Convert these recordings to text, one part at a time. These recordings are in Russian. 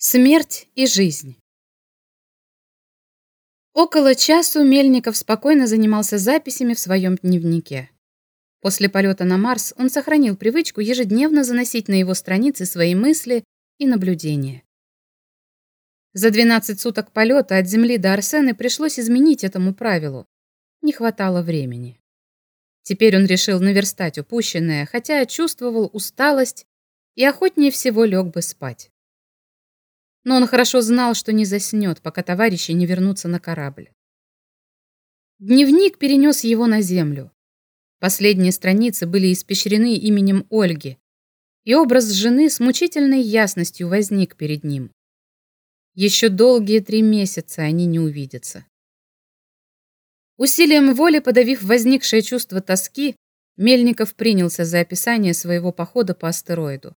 Смерть и жизнь. Около часу Мельников спокойно занимался записями в своем дневнике. После полета на Марс он сохранил привычку ежедневно заносить на его страницы свои мысли и наблюдения. За 12 суток полета от Земли до Арсены пришлось изменить этому правилу. Не хватало времени. Теперь он решил наверстать упущенное, хотя чувствовал усталость и охотнее всего лег бы спать но он хорошо знал, что не заснет, пока товарищи не вернутся на корабль. Дневник перенес его на землю. Последние страницы были испещрены именем Ольги, и образ жены с мучительной ясностью возник перед ним. Еще долгие три месяца они не увидятся. Усилием воли, подавив возникшее чувство тоски, Мельников принялся за описание своего похода по астероиду.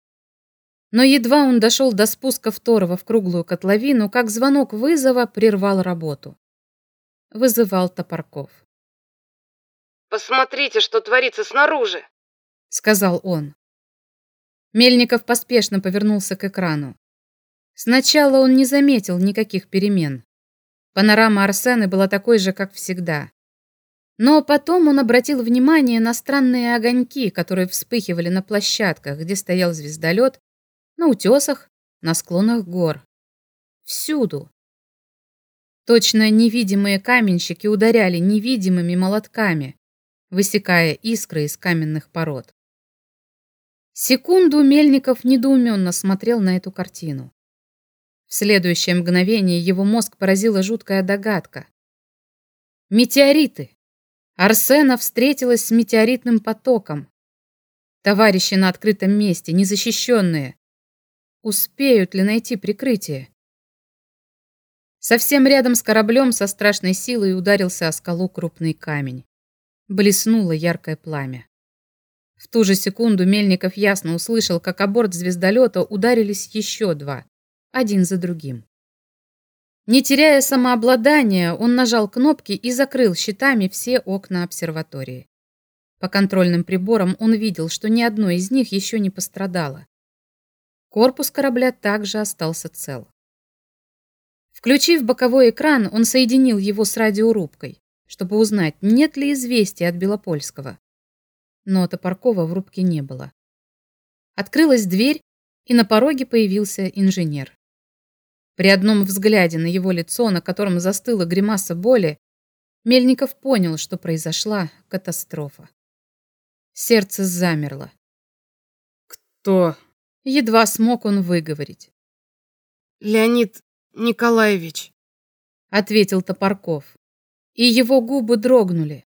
Но едва он дошел до спуска второго в круглую котловину, как звонок вызова прервал работу. Вызывал Топорков. «Посмотрите, что творится снаружи!» — сказал он. Мельников поспешно повернулся к экрану. Сначала он не заметил никаких перемен. Панорама Арсены была такой же, как всегда. Но потом он обратил внимание на странные огоньки, которые вспыхивали на площадках, где стоял звездолет, на утесах, на склонах гор. Всюду. Точно невидимые каменщики ударяли невидимыми молотками, высекая искры из каменных пород. Секунду Мельников недоуменно смотрел на эту картину. В следующее мгновение его мозг поразила жуткая догадка. Метеориты. Арсена встретилась с метеоритным потоком. Товарищи на открытом месте, незащищенные, Успеют ли найти прикрытие? Совсем рядом с кораблем со страшной силой ударился о скалу крупный камень. Блеснуло яркое пламя. В ту же секунду Мельников ясно услышал, как о борт звездолета ударились еще два, один за другим. Не теряя самообладания, он нажал кнопки и закрыл щитами все окна обсерватории. По контрольным приборам он видел, что ни одно из них еще не пострадало. Корпус корабля также остался цел. Включив боковой экран, он соединил его с радиорубкой, чтобы узнать, нет ли известия от Белопольского. Но Топоркова в рубке не было. Открылась дверь, и на пороге появился инженер. При одном взгляде на его лицо, на котором застыла гримаса боли, Мельников понял, что произошла катастрофа. Сердце замерло. «Кто?» Едва смог он выговорить. «Леонид Николаевич», — ответил Топорков. И его губы дрогнули.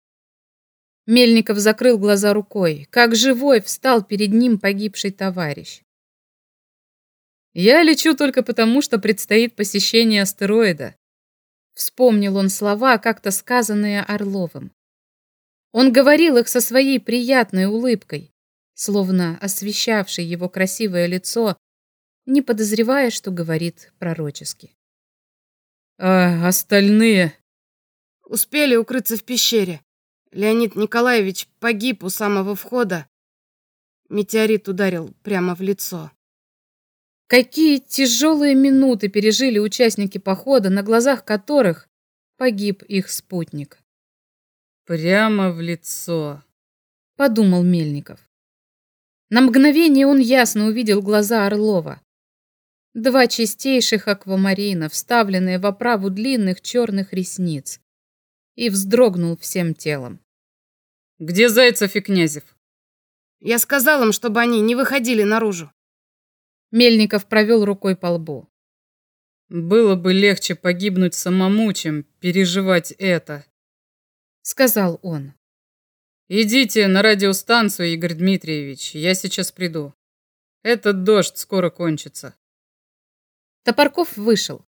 Мельников закрыл глаза рукой. Как живой встал перед ним погибший товарищ. «Я лечу только потому, что предстоит посещение астероида», Вспомнил он слова, как-то сказанные Орловым. Он говорил их со своей приятной улыбкой, словно освещавший его красивое лицо, не подозревая, что говорит пророчески. «А остальные?» «Успели укрыться в пещере. Леонид Николаевич погиб у самого входа. Метеорит ударил прямо в лицо». Какие тяжелые минуты пережили участники похода, на глазах которых погиб их спутник. «Прямо в лицо», — подумал Мельников. На мгновение он ясно увидел глаза Орлова. Два чистейших аквамарина, вставленные в оправу длинных черных ресниц. И вздрогнул всем телом. «Где Зайцев и Князев?» «Я сказал им, чтобы они не выходили наружу». Мельников провел рукой по лбу. «Было бы легче погибнуть самому, чем переживать это», — сказал он. «Идите на радиостанцию, Игорь Дмитриевич, я сейчас приду. Этот дождь скоро кончится». Топорков вышел.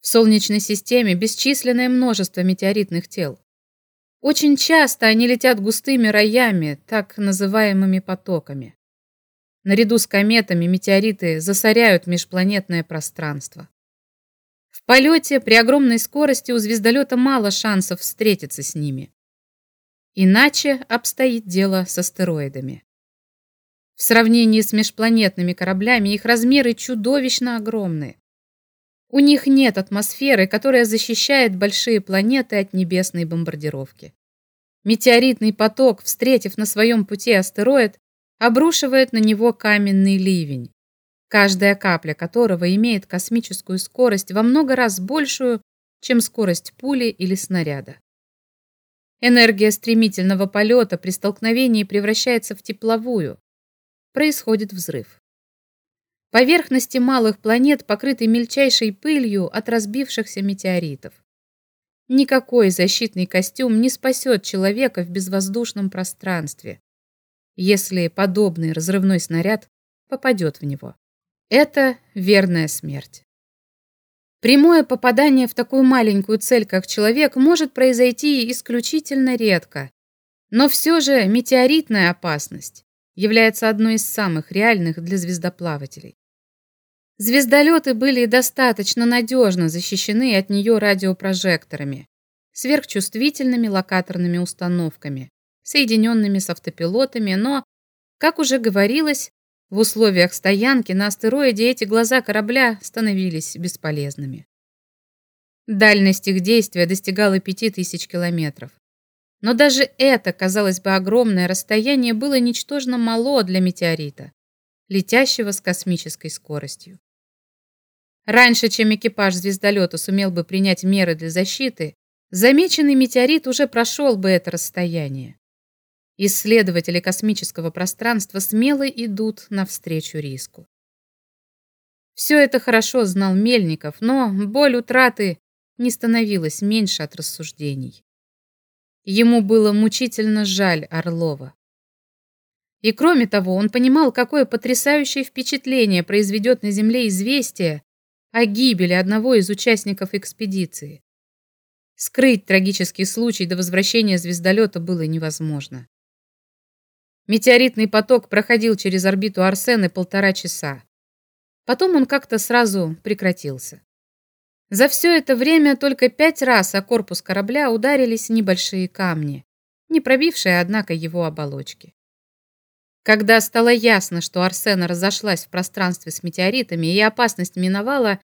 В Солнечной системе бесчисленное множество метеоритных тел. Очень часто они летят густыми роями, так называемыми потоками. Наряду с кометами метеориты засоряют межпланетное пространство. В полете при огромной скорости у звездолета мало шансов встретиться с ними. Иначе обстоит дело с астероидами. В сравнении с межпланетными кораблями их размеры чудовищно огромны. У них нет атмосферы, которая защищает большие планеты от небесной бомбардировки. Метеоритный поток, встретив на своем пути астероид, обрушивает на него каменный ливень, каждая капля которого имеет космическую скорость во много раз большую, чем скорость пули или снаряда. Энергия стремительного полета при столкновении превращается в тепловую. Происходит взрыв. Поверхности малых планет покрыты мельчайшей пылью от разбившихся метеоритов. Никакой защитный костюм не спасет человека в безвоздушном пространстве, если подобный разрывной снаряд попадет в него. Это верная смерть. Прямое попадание в такую маленькую цель, как человек, может произойти исключительно редко. Но все же метеоритная опасность является одной из самых реальных для звездоплавателей. Звездолеты были достаточно надежно защищены от нее радиопрожекторами, сверхчувствительными локаторными установками, соединенными с автопилотами, но, как уже говорилось, в условиях стоянки на астероиде эти глаза корабля становились бесполезными. Дальность их действия достигала 5000 километров. Но даже это, казалось бы, огромное расстояние было ничтожно мало для метеорита, летящего с космической скоростью. Раньше, чем экипаж звездолета сумел бы принять меры для защиты, замеченный метеорит уже прошел бы это расстояние. Исследователи космического пространства смело идут навстречу риску. Все это хорошо знал Мельников, но боль утраты не становилась меньше от рассуждений. Ему было мучительно жаль Орлова. И кроме того, он понимал, какое потрясающее впечатление произведет на Земле известие о гибели одного из участников экспедиции. Скрыть трагический случай до возвращения звездолета было невозможно. Метеоритный поток проходил через орбиту Арсены полтора часа. Потом он как-то сразу прекратился. За все это время только пять раз о корпус корабля ударились небольшие камни, не пробившие, однако, его оболочки. Когда стало ясно, что Арсена разошлась в пространстве с метеоритами и опасность миновала,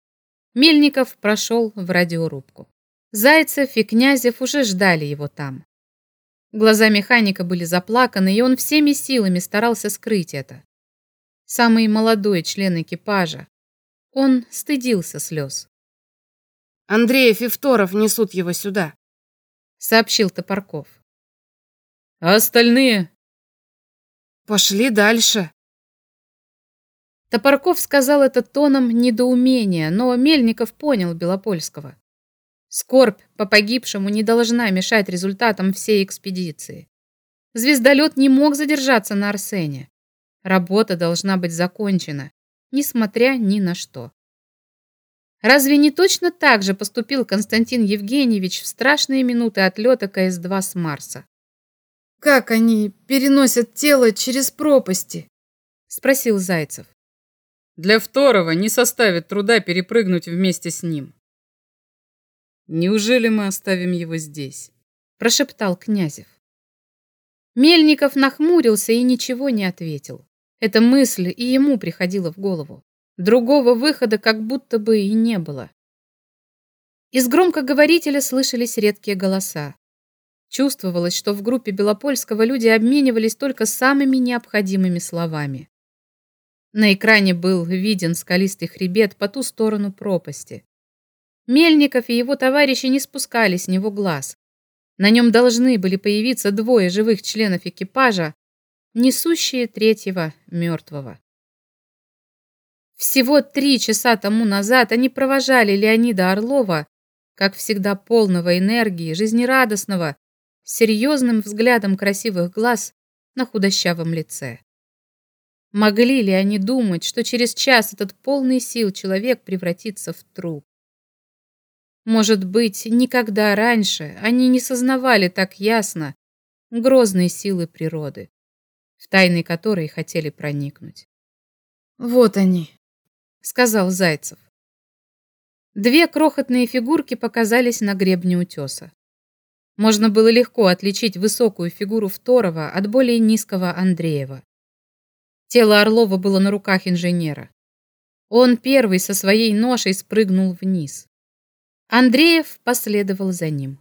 Мельников прошел в радиорубку. Зайцев и Князев уже ждали его там. Глаза механика были заплаканы, и он всеми силами старался скрыть это. Самый молодой член экипажа. Он стыдился слез. «Андреев и Второв несут его сюда», — сообщил Топорков. «А остальные?» Пошли дальше. Топорков сказал это тоном недоумения, но Мельников понял Белопольского. Скорбь по погибшему не должна мешать результатам всей экспедиции. Звездолет не мог задержаться на Арсене. Работа должна быть закончена, несмотря ни на что. Разве не точно так же поступил Константин Евгеньевич в страшные минуты отлета КС-2 с Марса? «Как они переносят тело через пропасти?» — спросил Зайцев. «Для второго не составит труда перепрыгнуть вместе с ним». «Неужели мы оставим его здесь?» — прошептал Князев. Мельников нахмурился и ничего не ответил. Эта мысль и ему приходила в голову. Другого выхода как будто бы и не было. Из громкоговорителя слышались редкие голоса. Чувствовалось, что в группе Белопольского люди обменивались только самыми необходимыми словами. На экране был виден скалистый хребет по ту сторону пропасти. Мельников и его товарищи не спускали с него глаз. На нем должны были появиться двое живых членов экипажа, несущие третьего мертвого. Всего три часа тому назад они провожали Леонида Орлова, как всегда полного энергии, жизнерадостного, серьезным взглядом красивых глаз на худощавом лице. Могли ли они думать, что через час этот полный сил человек превратится в труп? Может быть, никогда раньше они не сознавали так ясно грозные силы природы, в тайны которой хотели проникнуть. «Вот они», — сказал Зайцев. Две крохотные фигурки показались на гребне утеса. Можно было легко отличить высокую фигуру Второго от более низкого Андреева. Тело Орлова было на руках инженера. Он первый со своей ношей спрыгнул вниз. Андреев последовал за ним.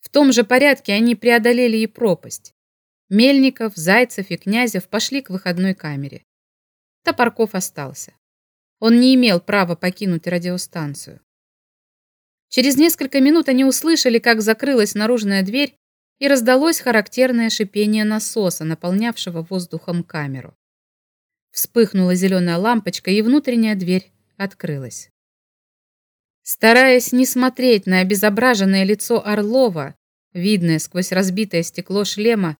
В том же порядке они преодолели и пропасть. Мельников, Зайцев и Князев пошли к выходной камере. Топорков остался. Он не имел права покинуть радиостанцию. Через несколько минут они услышали, как закрылась наружная дверь и раздалось характерное шипение насоса, наполнявшего воздухом камеру. Вспыхнула зеленая лампочка, и внутренняя дверь открылась. Стараясь не смотреть на обезображенное лицо Орлова, видное сквозь разбитое стекло шлема,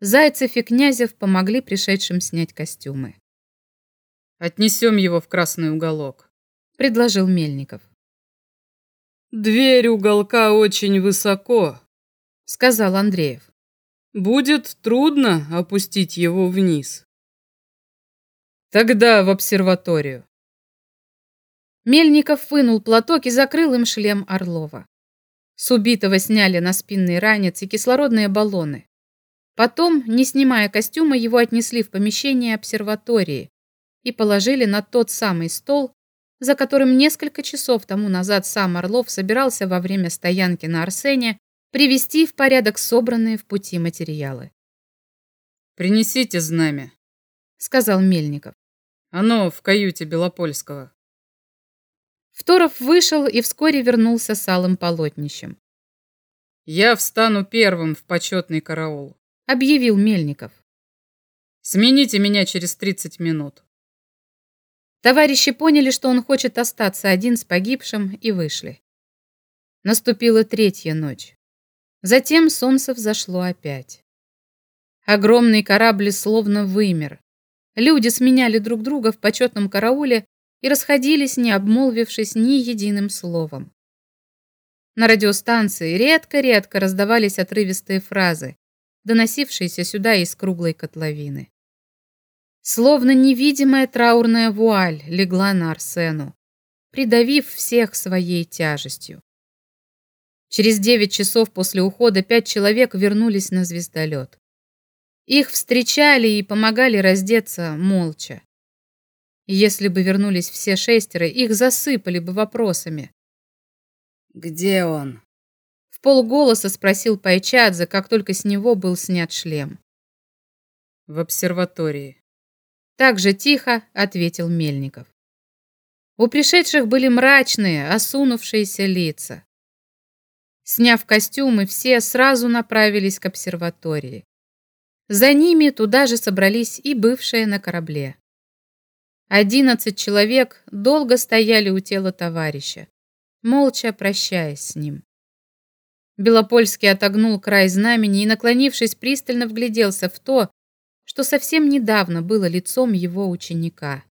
Зайцев и Князев помогли пришедшим снять костюмы. «Отнесем его в красный уголок», — предложил Мельников. «Дверь уголка очень высоко», — сказал Андреев. «Будет трудно опустить его вниз». «Тогда в обсерваторию». Мельников вынул платок и закрыл им шлем Орлова. С убитого сняли на спинный ранец и кислородные баллоны. Потом, не снимая костюма, его отнесли в помещение обсерватории и положили на тот самый стол, за которым несколько часов тому назад сам Орлов собирался во время стоянки на Арсене привести в порядок собранные в пути материалы. «Принесите знамя», — сказал Мельников. «Оно в каюте Белопольского». Второв вышел и вскоре вернулся с алым полотнищем. «Я встану первым в почетный караул», — объявил Мельников. «Смените меня через 30 минут». Товарищи поняли, что он хочет остаться один с погибшим, и вышли. Наступила третья ночь. Затем солнце взошло опять. Огромный корабль словно вымер. Люди сменяли друг друга в почетном карауле и расходились, не обмолвившись ни единым словом. На радиостанции редко-редко раздавались отрывистые фразы, доносившиеся сюда из круглой котловины. Словно невидимая траурная вуаль легла на Арсену, придавив всех своей тяжестью. Через девять часов после ухода пять человек вернулись на звездолет. Их встречали и помогали раздеться молча. Если бы вернулись все шестеро, их засыпали бы вопросами. «Где он?» В полголоса спросил Пайчадзе, как только с него был снят шлем. «В обсерватории». Так же тихо ответил Мельников. У пришедших были мрачные, осунувшиеся лица. Сняв костюмы, все сразу направились к обсерватории. За ними туда же собрались и бывшие на корабле. Одиннадцать человек долго стояли у тела товарища, молча прощаясь с ним. Белопольский отогнул край знамени и, наклонившись, пристально вгляделся в то, что совсем недавно было лицом его ученика.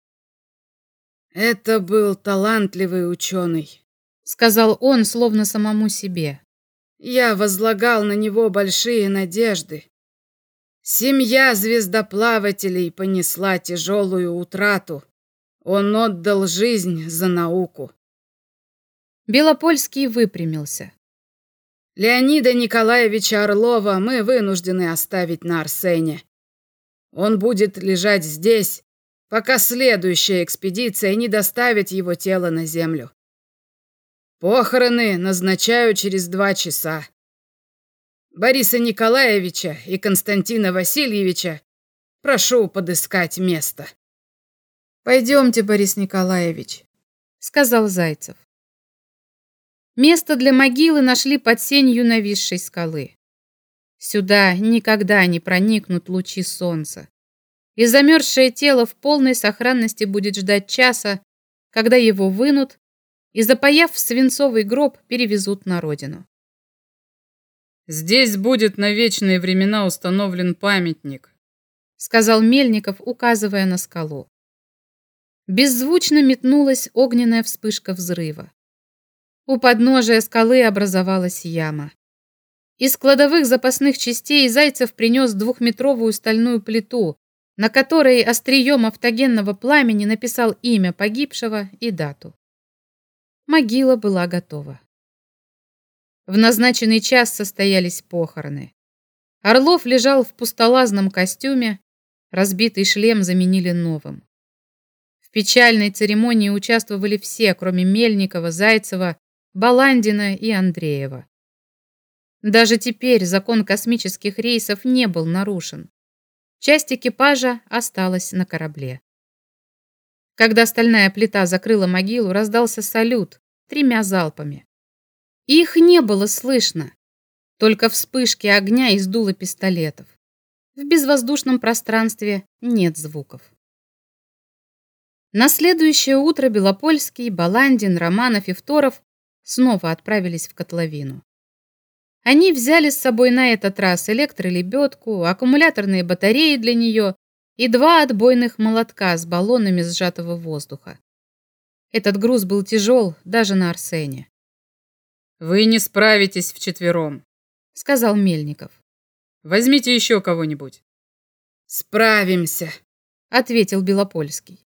«Это был талантливый ученый», — сказал он, словно самому себе. «Я возлагал на него большие надежды. Семья звездоплавателей понесла тяжелую утрату. Он отдал жизнь за науку. Белопольский выпрямился. Леонида Николаевича Орлова мы вынуждены оставить на Арсене. Он будет лежать здесь, пока следующая экспедиция не доставит его тело на землю. Похороны назначаю через два часа. Бориса Николаевича и Константина Васильевича прошу подыскать место. «Пойдемте, Борис Николаевич», — сказал Зайцев. Место для могилы нашли под сенью нависшей скалы. Сюда никогда не проникнут лучи солнца, и замерзшее тело в полной сохранности будет ждать часа, когда его вынут и, запаяв в свинцовый гроб, перевезут на родину. Здесь будет на вечные времена установлен памятник, сказал Мельников, указывая на скалу. Беззвучно метнулась огненная вспышка взрыва. У подножия скалы образовалась яма. Из кладовых запасных частей Зайцев принес двухметровую стальную плиту, на которой острием автогенного пламени написал имя погибшего и дату. Могила была готова. В назначенный час состоялись похороны. Орлов лежал в пустолазном костюме, разбитый шлем заменили новым. печальной церемонии участвовали все, кроме Мельникова, Зайцева, Баландина и Андреева. Даже теперь закон космических рейсов не был нарушен. Часть экипажа осталась на корабле. Когда стальная плита закрыла могилу, раздался салют тремя залпами. Их не было слышно, только вспышки огня из дула пистолетов. В безвоздушном пространстве нет звуков. На следующее утро Белопольский, Баландин, Романов и Второв снова отправились в котловину. Они взяли с собой на этот раз электролебедку, аккумуляторные батареи для нее и два отбойных молотка с баллонами сжатого воздуха. Этот груз был тяжел даже на Арсене. «Вы не справитесь вчетвером», — сказал Мельников. «Возьмите еще кого-нибудь». «Справимся», — ответил Белопольский.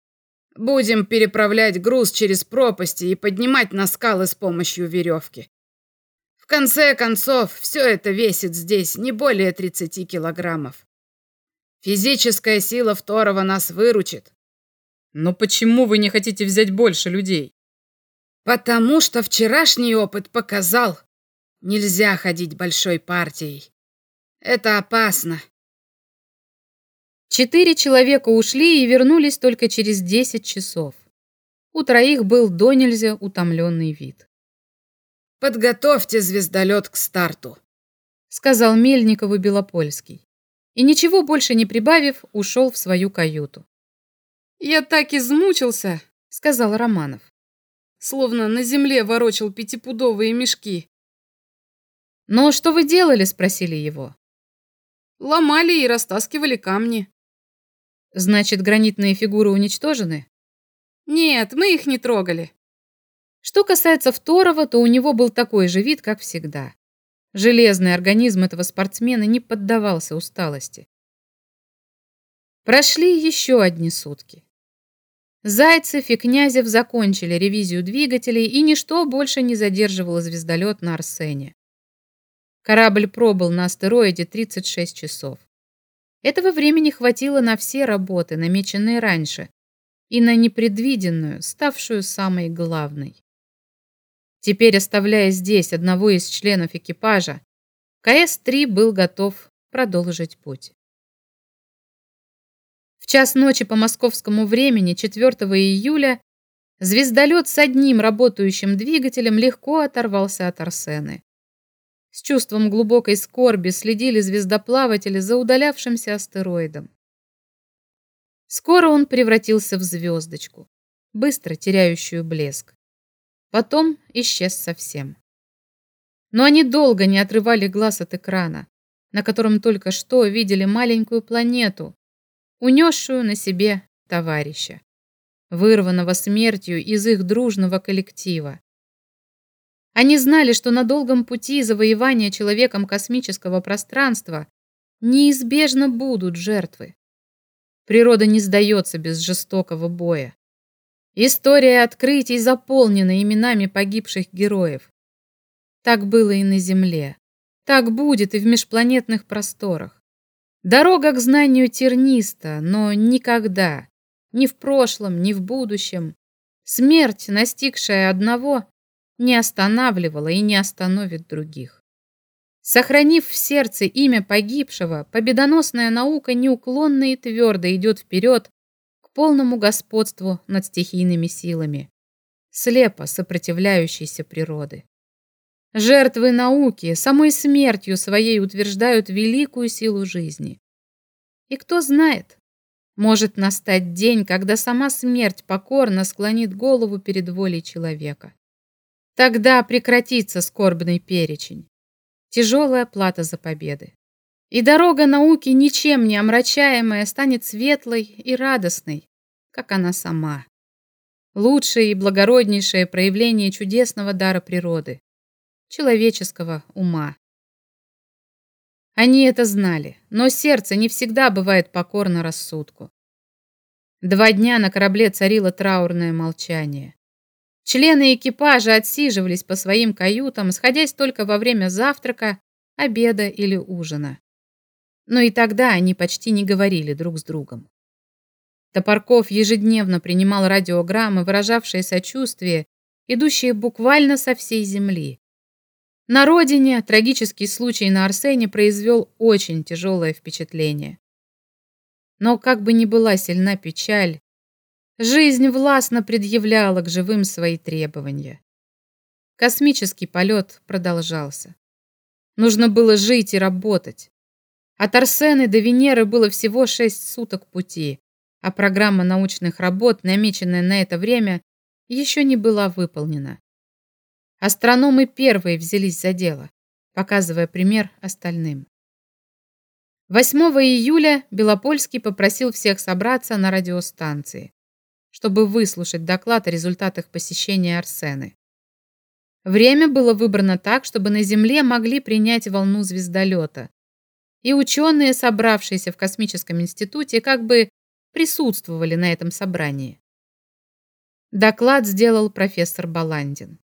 «Будем переправлять груз через пропасти и поднимать на скалы с помощью веревки. В конце концов, все это весит здесь не более 30 килограммов. Физическая сила Второго нас выручит. Но почему вы не хотите взять больше людей? Потому что вчерашний опыт показал, нельзя ходить большой партией. Это опасно. Четыре человека ушли и вернулись только через десять часов. У троих был до нельзя утомленный вид. «Подготовьте звездолет к старту», — сказал Мельникову Белопольский и, ничего больше не прибавив, ушел в свою каюту. «Я так измучился», — сказал Романов. «Словно на земле ворочал пятипудовые мешки». «Но что вы делали?» — спросили его. «Ломали и растаскивали камни». «Значит, гранитные фигуры уничтожены?» «Нет, мы их не трогали». Что касается Второго, то у него был такой же вид, как всегда. Железный организм этого спортсмена не поддавался усталости. Прошли еще одни сутки. Зайцев и Князев закончили ревизию двигателей, и ничто больше не задерживало звездолет на Арсене. Корабль пробыл на астероиде 36 часов. Этого времени хватило на все работы, намеченные раньше, и на непредвиденную, ставшую самой главной. Теперь, оставляя здесь одного из членов экипажа, КС-3 был готов продолжить путь. В час ночи по московскому времени 4 июля звездолет с одним работающим двигателем легко оторвался от Арсены. С чувством глубокой скорби следили звездоплаватели за удалявшимся астероидом. Скоро он превратился в звездочку, быстро теряющую блеск. Потом исчез совсем. Но они долго не отрывали глаз от экрана, на котором только что видели маленькую планету, унесшую на себе товарища, вырванного смертью из их дружного коллектива. Они знали, что на долгом пути завоевания человеком космического пространства неизбежно будут жертвы. Природа не сдается без жестокого боя. История открытий заполнена именами погибших героев. Так было и на Земле. Так будет и в межпланетных просторах. Дорога к знанию терниста, но никогда, ни в прошлом, ни в будущем, смерть, настигшая одного, не останавливала и не остановит других. Сохранив в сердце имя погибшего, победоносная наука неуклонно и твердо идет вперед полному господству над стихийными силами, слепо сопротивляющейся природы. Жертвы науки самой смертью своей утверждают великую силу жизни. И кто знает, может настать день, когда сама смерть покорно склонит голову перед волей человека. Тогда прекратится скорбный перечень, тяжелая плата за победы. И дорога науки, ничем не омрачаемая, станет светлой и радостной, как она сама. Лучшее и благороднейшее проявление чудесного дара природы, человеческого ума. Они это знали, но сердце не всегда бывает покорно рассудку. Два дня на корабле царило траурное молчание. Члены экипажа отсиживались по своим каютам, сходясь только во время завтрака, обеда или ужина но и тогда они почти не говорили друг с другом. Топорков ежедневно принимал радиограммы, выражавшие сочувствие, идущие буквально со всей земли. На родине трагический случай на Арсене произвел очень тяжелое впечатление. Но как бы ни была сильна печаль, жизнь властно предъявляла к живым свои требования. Космический полет продолжался. Нужно было жить и работать. От Арсены до Венеры было всего шесть суток пути, а программа научных работ, намеченная на это время, еще не была выполнена. Астрономы первые взялись за дело, показывая пример остальным. 8 июля Белопольский попросил всех собраться на радиостанции, чтобы выслушать доклад о результатах посещения Арсены. Время было выбрано так, чтобы на Земле могли принять волну звездолета. И ученые, собравшиеся в Космическом институте, как бы присутствовали на этом собрании. Доклад сделал профессор Баландин.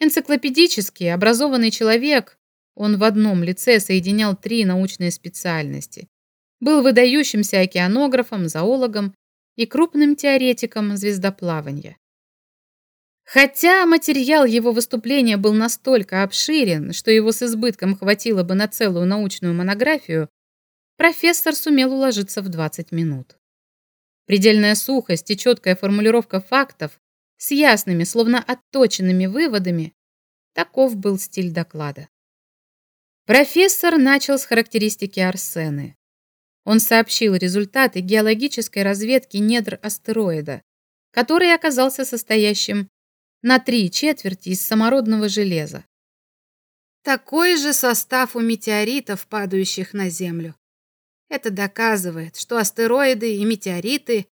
Энциклопедический, образованный человек, он в одном лице соединял три научные специальности. Был выдающимся океанографом, зоологом и крупным теоретиком звездоплавания. Хотя материал его выступления был настолько обширен, что его с избытком хватило бы на целую научную монографию, профессор сумел уложиться в 20 минут. Предельная сухость и четкая формулировка фактов с ясными, словно отточенными выводами. Таков был стиль доклада. Профессор начал с характеристики Арсены. Он сообщил результаты геологической разведки недр астероида, который оказался состоящим на три четверти из самородного железа. Такой же состав у метеоритов, падающих на Землю. Это доказывает, что астероиды и метеориты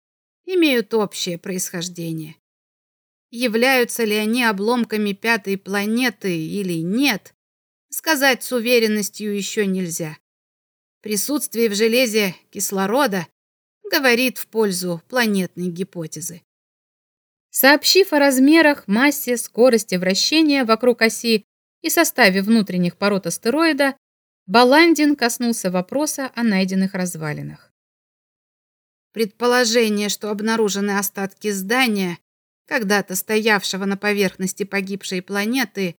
имеют общее происхождение. Являются ли они обломками пятой планеты или нет, сказать с уверенностью еще нельзя. Присутствие в железе кислорода говорит в пользу планетной гипотезы. Сообщив о размерах, массе, скорости вращения вокруг оси и составе внутренних пород астероида, Баландин коснулся вопроса о найденных развалинах. Предположение, что обнаружены остатки здания, когда-то стоявшего на поверхности погибшей планеты,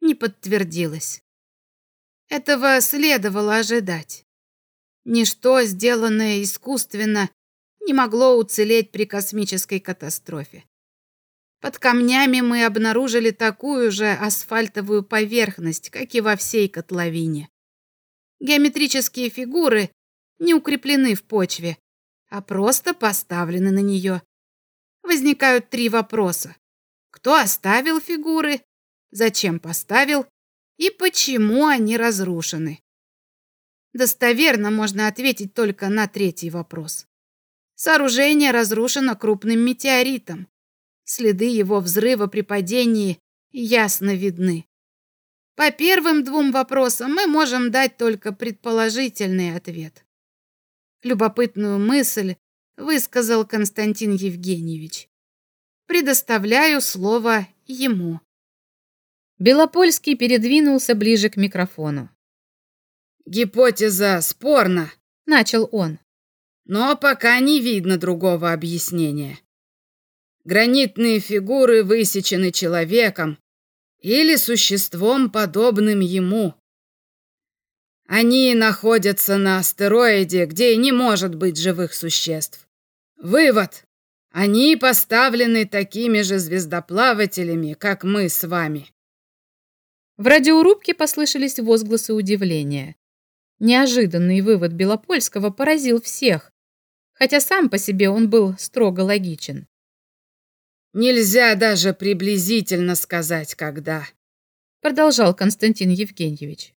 не подтвердилось. Этого следовало ожидать. Ничто, сделанное искусственно, не могло уцелеть при космической катастрофе. Под камнями мы обнаружили такую же асфальтовую поверхность, как и во всей котловине. Геометрические фигуры не укреплены в почве, а просто поставлены на нее. Возникают три вопроса. Кто оставил фигуры? Зачем поставил? И почему они разрушены? Достоверно можно ответить только на третий вопрос. Сооружение разрушено крупным метеоритом. Следы его взрыва при падении ясно видны. По первым двум вопросам мы можем дать только предположительный ответ. Любопытную мысль высказал Константин Евгеньевич. Предоставляю слово ему. Белопольский передвинулся ближе к микрофону. Гипотеза спорна, начал он. Но пока не видно другого объяснения. Гранитные фигуры высечены человеком или существом, подобным ему. Они находятся на астероиде, где не может быть живых существ. Вывод. Они поставлены такими же звездоплавателями, как мы с вами. В радиорубке послышались возгласы удивления. Неожиданный вывод Белопольского поразил всех, хотя сам по себе он был строго логичен. Нельзя даже приблизительно сказать, когда, продолжал Константин Евгеньевич.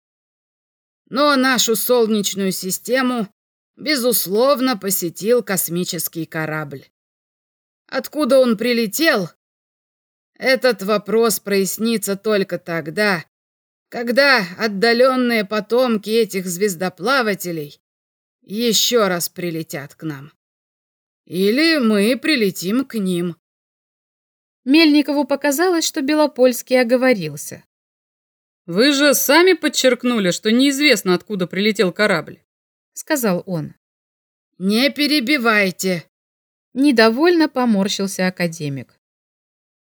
Но нашу солнечную систему, безусловно, посетил космический корабль. Откуда он прилетел? Этот вопрос прояснится только тогда, когда отдаленные потомки этих звездоплавателей еще раз прилетят к нам. Или мы прилетим к ним. Мельникову показалось, что Белопольский оговорился. «Вы же сами подчеркнули, что неизвестно, откуда прилетел корабль», — сказал он. «Не перебивайте», Недовольно поморщился академик.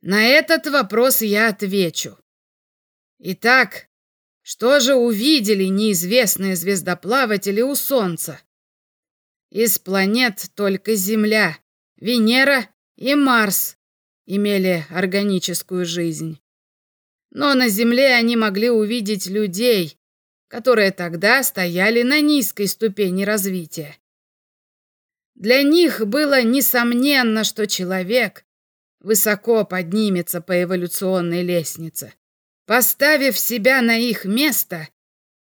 На этот вопрос я отвечу. Итак, что же увидели неизвестные звездоплаватели у Солнца? Из планет только Земля, Венера и Марс имели органическую жизнь. Но на Земле они могли увидеть людей, которые тогда стояли на низкой ступени развития. Для них было несомненно, что человек высоко поднимется по эволюционной лестнице. Поставив себя на их место,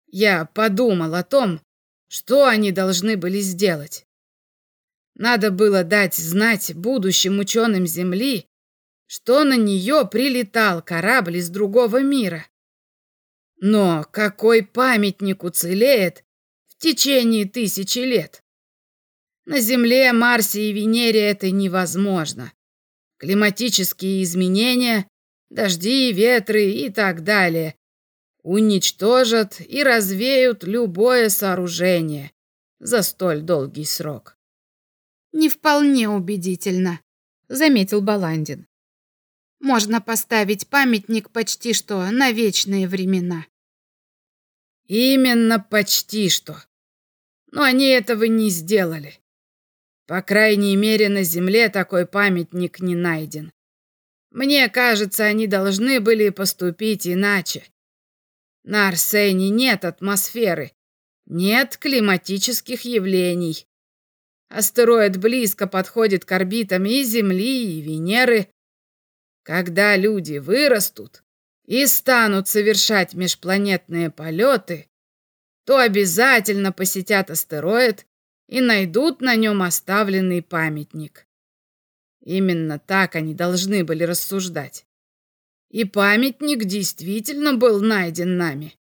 я подумал о том, что они должны были сделать. Надо было дать знать будущим ученым Земли, что на нее прилетал корабль из другого мира. Но какой памятник уцелеет в течение тысячи лет? На Земле, Марсе и Венере это невозможно. Климатические изменения, дожди, ветры и так далее уничтожат и развеют любое сооружение за столь долгий срок. Не вполне убедительно, заметил Баландин. Можно поставить памятник почти что на вечные времена. Именно почти что. Но они этого не сделали. По крайней мере, на Земле такой памятник не найден. Мне кажется, они должны были поступить иначе. На Арсене нет атмосферы, нет климатических явлений. Астероид близко подходит к орбитам и Земли, и Венеры. Когда люди вырастут и станут совершать межпланетные полеты, то обязательно посетят астероид и найдут на нем оставленный памятник. Именно так они должны были рассуждать. И памятник действительно был найден нами.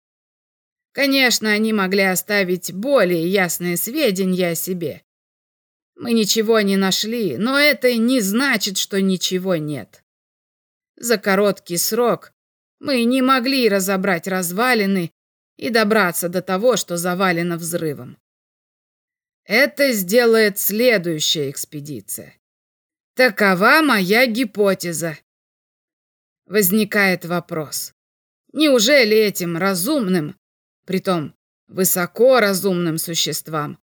Конечно, они могли оставить более ясные сведения о себе. Мы ничего не нашли, но это не значит, что ничего нет. За короткий срок мы не могли разобрать развалины и добраться до того, что завалено взрывом. Это сделает следующая экспедиция. Такова моя гипотеза. Возникает вопрос. Неужели этим разумным, притом высоко разумным существам,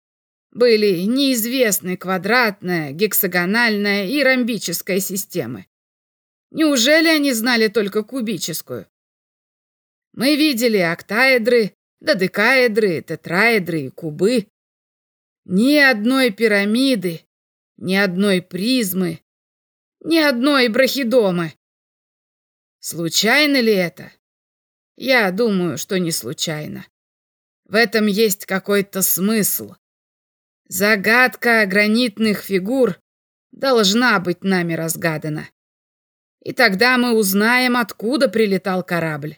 были неизвестны квадратная, гексагональная и ромбическая системы? Неужели они знали только кубическую? Мы видели октаэдры, додекаэдры, тетраэдры и кубы. Ни одной пирамиды, ни одной призмы, ни одной брахидомы. Случайно ли это? Я думаю, что не случайно. В этом есть какой-то смысл. Загадка гранитных фигур должна быть нами разгадана. И тогда мы узнаем, откуда прилетал корабль.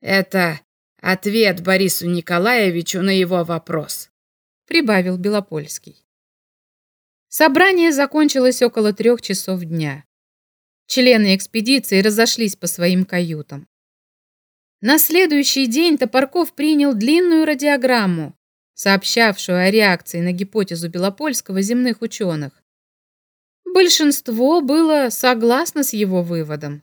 Это ответ Борису Николаевичу на его вопрос прибавил Белопольский. Собрание закончилось около трех часов дня. Члены экспедиции разошлись по своим каютам. На следующий день Топорков принял длинную радиограмму, сообщавшую о реакции на гипотезу Белопольского земных ученых. Большинство было согласно с его выводом.